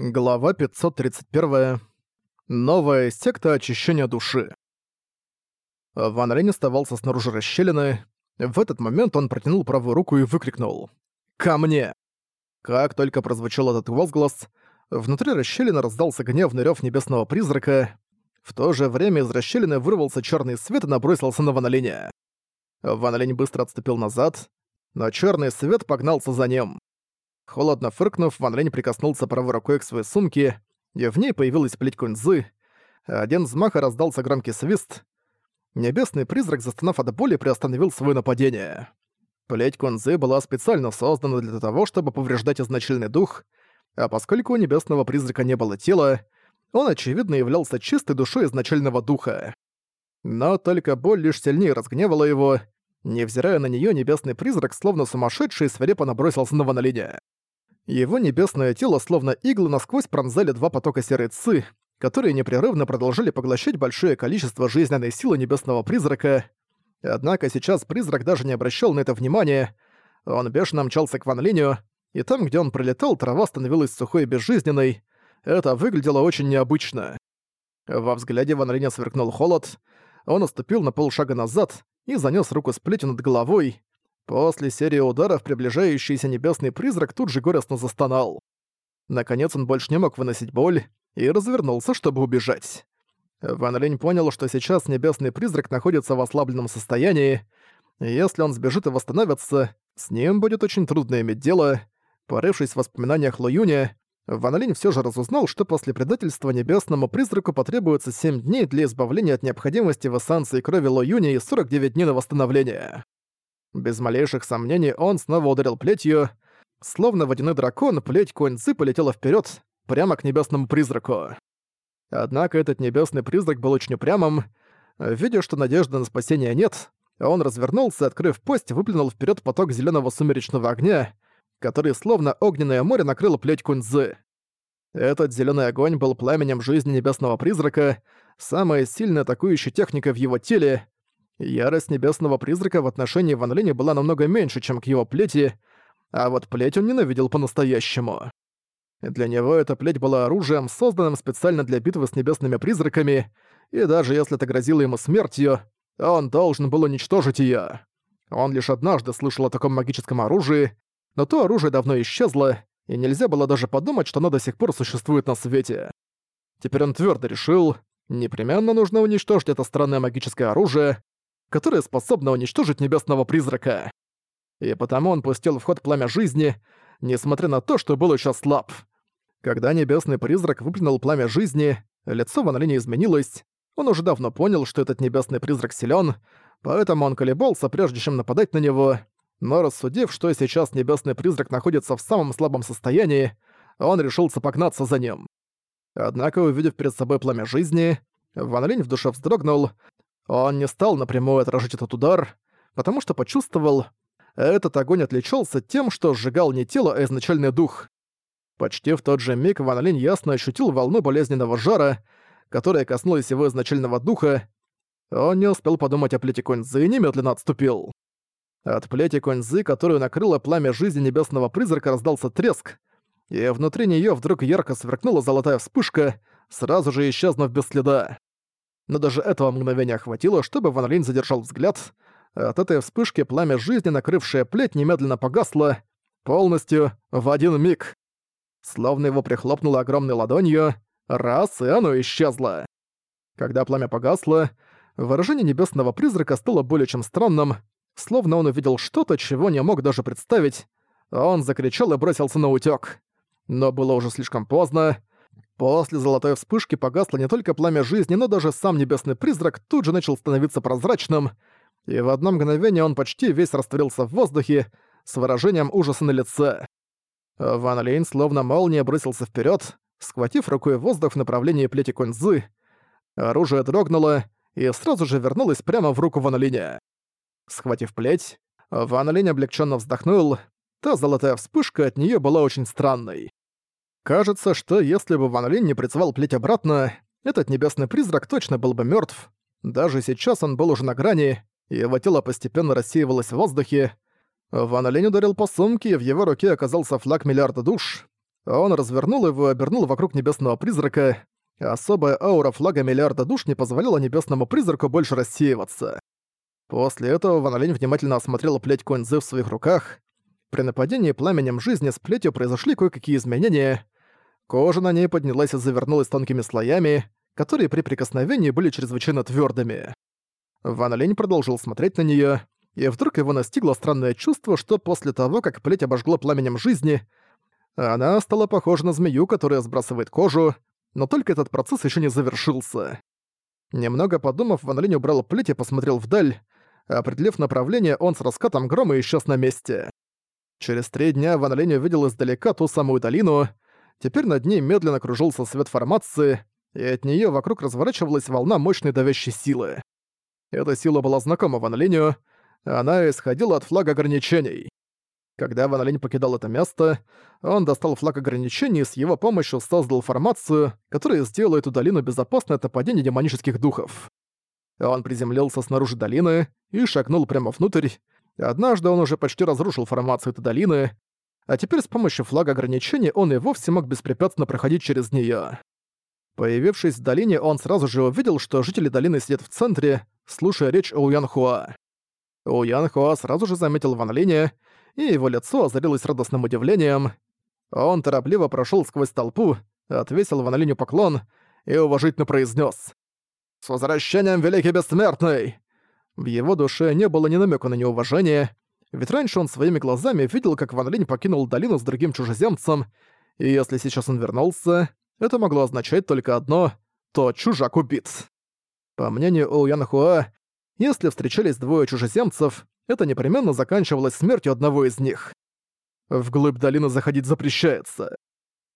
Глава 531. Новая секта очищения души. Ван Рейн оставался снаружи расщелины. В этот момент он протянул правую руку и выкрикнул «Ко мне!». Как только прозвучал этот возглас, внутри расщелины раздался гневный рёв небесного призрака. В то же время из расщелины вырвался черный свет и набросился на Ван Линя. Ван Линь быстро отступил назад, но черный свет погнался за ним. Холодно фыркнув, Ван Лень прикоснулся правой рукой к своей сумке, и в ней появилась плеть куньзы. Один взмах и раздался громкий свист. Небесный призрак, застонав от боли, приостановил свое нападение. Плеть кунзы была специально создана для того, чтобы повреждать изначальный дух, а поскольку у небесного призрака не было тела, он, очевидно, являлся чистой душой изначального духа. Но только боль лишь сильнее разгневала его. Невзирая на нее, небесный призрак, словно сумасшедший, свирепо набросился на Ван Линя. Его небесное тело словно иглы насквозь пронзали два потока серой ци, которые непрерывно продолжали поглощать большое количество жизненной силы небесного призрака. Однако сейчас призрак даже не обращал на это внимания. Он бешено мчался к Ван Линю, и там, где он пролетал, трава становилась сухой и безжизненной. Это выглядело очень необычно. Во взгляде Ван сверкнул холод. Он оступил на полшага назад и занёс руку с плетью над головой. После серии ударов приближающийся небесный призрак тут же горестно застонал. Наконец он больше не мог выносить боль и развернулся, чтобы убежать. Ван Линь понял, что сейчас небесный призрак находится в ослабленном состоянии. Если он сбежит и восстановится, с ним будет очень трудно иметь дело. Порывшись в воспоминаниях Ло Юня, Ван Линь всё же разузнал, что после предательства небесному призраку потребуется 7 дней для избавления от необходимости в эссенции крови Ло Юня и 49 дней на восстановление. Без малейших сомнений он снова ударил плетью. Словно водяной дракон, плеть Куэнцзы полетела вперед, прямо к небесному призраку. Однако этот небесный призрак был очень упрямым. Видя, что надежды на спасение нет, он развернулся, открыв пость, выплюнул вперед поток зеленого сумеречного огня, который словно огненное море накрыло плеть Куньцзы. Этот зеленый огонь был пламенем жизни небесного призрака, самая сильная атакующая техника в его теле, Ярость небесного призрака в отношении Ван Линя была намного меньше, чем к его плети, а вот плеть он ненавидел по-настоящему. Для него эта плеть была оружием, созданным специально для битвы с небесными призраками, и даже если это грозило ему смертью, он должен был уничтожить её. Он лишь однажды слышал о таком магическом оружии, но то оружие давно исчезло, и нельзя было даже подумать, что оно до сих пор существует на свете. Теперь он твёрдо решил, непременно нужно уничтожить это странное магическое оружие, которое способно уничтожить небесного призрака. И потому он пустил в ход пламя жизни, несмотря на то, что был еще слаб. Когда небесный призрак выплюнул пламя жизни, лицо Ван Линя изменилось. Он уже давно понял, что этот небесный призрак силен, поэтому он колебался, прежде чем нападать на него. Но рассудив, что сейчас небесный призрак находится в самом слабом состоянии, он решился погнаться за ним. Однако, увидев перед собой пламя жизни, Ван Линь в душе вздрогнул, он не стал напрямую отражать этот удар, потому что почувствовал, этот огонь отличался тем, что сжигал не тело, а изначальный дух. Почти в тот же миг Ван Линь ясно ощутил волну болезненного жара, которая коснулась его изначального духа. Он не успел подумать о плете Куньзы и немедленно отступил. От плети Куньзы, которую накрыло пламя жизни небесного призрака, раздался треск, и внутри нее вдруг ярко сверкнула золотая вспышка, сразу же исчезнув без следа но даже этого мгновения хватило, чтобы Ван Линь задержал взгляд. От этой вспышки пламя жизни, накрывшее плеть, немедленно погасло, полностью, в один миг. Словно его прихлопнуло огромной ладонью, раз, и оно исчезло. Когда пламя погасло, выражение небесного призрака стало более чем странным, словно он увидел что-то, чего не мог даже представить. Он закричал и бросился на утёк. Но было уже слишком поздно. После золотой вспышки погасло не только пламя жизни, но даже сам небесный призрак тут же начал становиться прозрачным, и в одно мгновение он почти весь растворился в воздухе с выражением ужаса на лице. Ван Лейн словно молния бросился вперед, схватив рукой воздух в направлении плети Куньзы. Оружие дрогнуло и сразу же вернулось прямо в руку Ван Линя. Схватив плеть, Ван Линь облегченно вздохнул. Та золотая вспышка от нее была очень странной. Кажется, что если бы Ван Линь не призвал плеть обратно, этот небесный призрак точно был бы мертв. Даже сейчас он был уже на грани, и его тело постепенно рассеивалось в воздухе. Ван Линь ударил по сумке, и в его руке оказался флаг миллиарда душ. Он развернул его и обернул вокруг небесного призрака. Особая аура флага миллиарда душ не позволяла небесному призраку больше рассеиваться. После этого Ван Линь внимательно осмотрел плеть Коньзы в своих руках. При нападении пламенем жизни с плетью произошли кое-какие изменения. Кожа на ней поднялась и завернулась тонкими слоями, которые при прикосновении были чрезвычайно твердыми. Ван Линь продолжил смотреть на нее, и вдруг его настигло странное чувство, что после того, как плеть обожгло пламенем жизни, она стала похожа на змею, которая сбрасывает кожу, но только этот процесс еще не завершился. Немного подумав, Ван Линь убрал плеть и посмотрел вдаль. Определив направление, он с раскатом грома исчез на месте. Через три дня Ван Линь увидел издалека ту самую долину. Теперь над ней медленно кружился свет формации, и от нее вокруг разворачивалась волна мощной давящей силы. Эта сила была знакома Ван Линю, она исходила от флага ограничений. Когда Ван Линь покидал это место, он достал флаг ограничений и с его помощью создал формацию, которая сделала эту долину безопасной от нападения демонических духов. Он приземлился снаружи долины и шагнул прямо внутрь. Однажды он уже почти разрушил формацию этой долины, а теперь с помощью флага ограничений он и вовсе мог беспрепятственно проходить через неё. Появившись в долине, он сразу же увидел, что жители долины сидят в центре, слушая речь о Янхуа. Янхуа сразу же заметил Ван Линя и его лицо озарилось радостным удивлением. Он торопливо прошел сквозь толпу, отвесил Ван поклон и уважительно произнес: «С возвращением, Великий Бессмертный!» В его душе не было ни намека на неуважение, ведь раньше он своими глазами видел, как Ван Линь покинул долину с другим чужеземцем, и если сейчас он вернулся, это могло означать только одно — то чужак убит. По мнению Оуяна Хуа, если встречались двое чужеземцев, это непременно заканчивалось смертью одного из них. Вглубь долины заходить запрещается.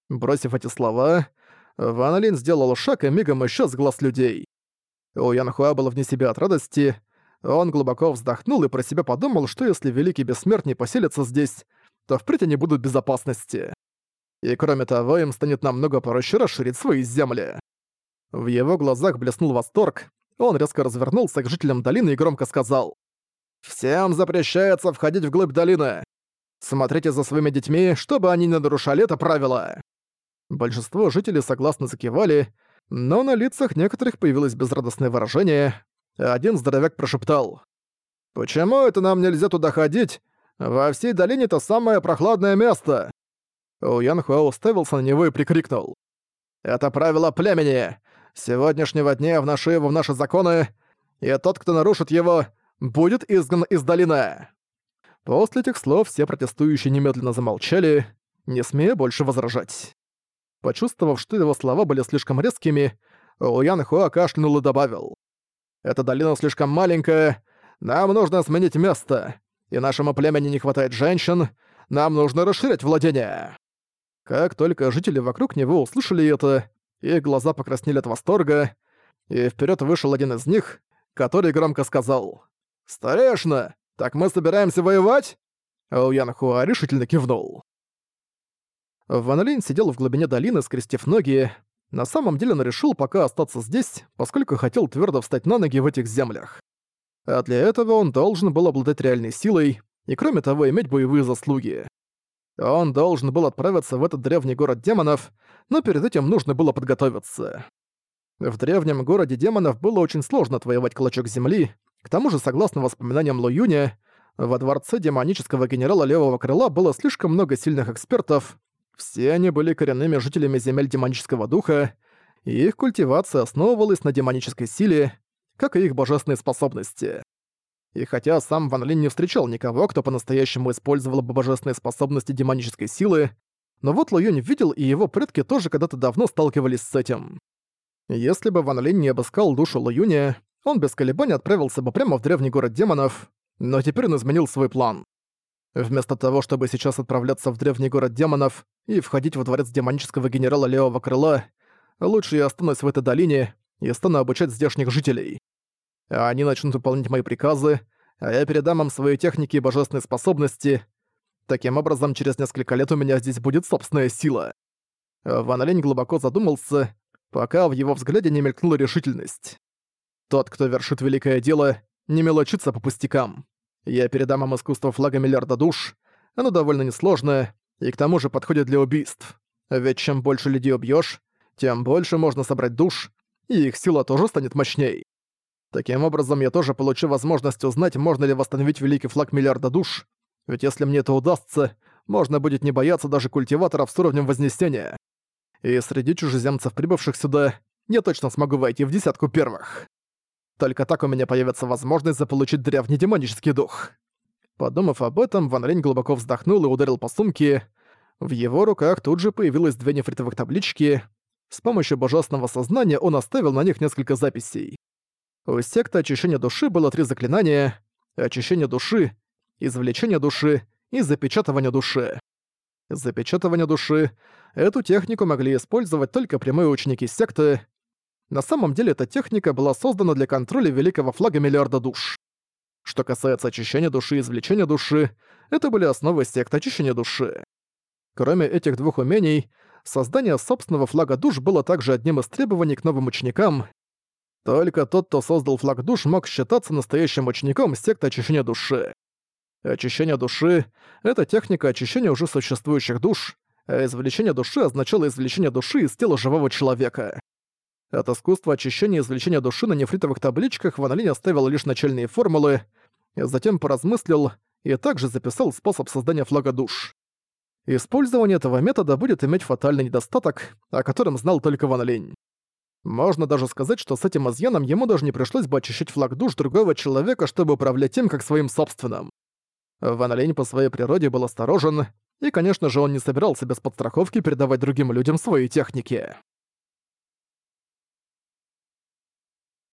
Бросив эти слова, Ван Лин сделал шаг и мигом исчез глаз людей. У Ян Хуа было вне себя от радости. Он глубоко вздохнул и про себя подумал, что если Великий Бессмертный поселится здесь, то впредь они будут в безопасности. И кроме того, им станет намного проще расширить свои земли. В его глазах блеснул восторг, он резко развернулся к жителям долины и громко сказал. Всем запрещается входить вглубь долины. Смотрите за своими детьми, чтобы они не нарушали это правило. Большинство жителей согласно закивали, но на лицах некоторых появилось безрадостное выражение. Один здоровяк прошептал. «Почему это нам нельзя туда ходить? Во всей долине это самое прохладное место!» Уян Хуа уставился на него и прикрикнул. «Это правило племени! Сегодняшнего дня вношу его в наши законы, и тот, кто нарушит его, будет изгнан из долины!» После этих слов все протестующие немедленно замолчали, не смея больше возражать. Почувствовав, что его слова были слишком резкими, Уян Хуа кашлянул и добавил. «Эта долина слишком маленькая, нам нужно сменить место, и нашему племени не хватает женщин, нам нужно расширять владение». Как только жители вокруг него услышали это, их глаза покраснели от восторга, и вперед вышел один из них, который громко сказал «Старешина, так мы собираемся воевать?» Оуян Хуа решительно кивнул. Ван Линь сидел в глубине долины, скрестив ноги. На самом деле он решил пока остаться здесь, поскольку хотел твердо встать на ноги в этих землях. А для этого он должен был обладать реальной силой и, кроме того, иметь боевые заслуги. Он должен был отправиться в этот древний город демонов, но перед этим нужно было подготовиться. В древнем городе демонов было очень сложно отвоевать клочок земли, к тому же, согласно воспоминаниям Ло Юня, во дворце демонического генерала Левого Крыла было слишком много сильных экспертов, все они были коренными жителями земель демонического духа, и их культивация основывалась на демонической силе, как и их божественные способности. И хотя сам Ван Линь не встречал никого, кто по-настоящему использовал бы божественные способности демонической силы, но вот Ло Юнь видел, и его предки тоже когда-то давно сталкивались с этим. Если бы Ван Линь не обыскал душу Ло Юня, он без колебаний отправился бы прямо в древний город демонов, но теперь он изменил свой план. Вместо того, чтобы сейчас отправляться в древний город демонов и входить во дворец демонического генерала Левого Крыла, лучше я останусь в этой долине и стану обучать здешних жителей. Они начнут выполнять мои приказы, а я передам им свои техники и божественные способности. Таким образом, через несколько лет у меня здесь будет собственная сила. Ван Лень глубоко задумался, пока в его взгляде не мелькнула решительность. Тот, кто вершит великое дело, не мелочится по пустякам. Я передам им искусство флага миллиарда душ. Оно довольно несложное, и к тому же подходит для убийств. Ведь чем больше людей убьёшь, тем больше можно собрать душ, и их сила тоже станет мощней. Таким образом, я тоже получу возможность узнать, можно ли восстановить великий флаг миллиарда душ, ведь если мне это удастся, можно будет не бояться даже культиваторов с уровнем Вознесения. И среди чужеземцев, прибывших сюда, я точно смогу войти в десятку первых. Только так у меня появится возможность заполучить древний демонический дух. Подумав об этом, Ван Рень глубоко вздохнул и ударил по сумке. В его руках тут же появилось две нефритовых таблички. С помощью божественного сознания он оставил на них несколько записей. У секты очищения души было три заклинания — очищение души, извлечение души и запечатывание души. Запечатывание души — эту технику могли использовать только прямые ученики секты. На самом деле эта техника была создана для контроля великого флага миллиарда душ. Что касается очищения души и извлечения души, это были основы секты очищения души. Кроме этих двух умений, создание собственного флага душ было также одним из требований к новым ученикам. Только тот, кто создал флаг душ, мог считаться настоящим учеником секты очищения души. Очищение души — это техника очищения уже существующих душ, а извлечение души означало извлечение души из тела живого человека. От искусства очищения и извлечения души на нефритовых табличках Ван оставил лишь начальные формулы, затем поразмыслил и также записал способ создания флага душ. Использование этого метода будет иметь фатальный недостаток, о котором знал только Ван. Можно даже сказать, что с этим изъяном ему даже не пришлось бы очищать флаг душ другого человека, чтобы управлять им как своим собственным. Ван по своей природе был осторожен, и, конечно же, он не собирался без подстраховки передавать другим людям свои техники.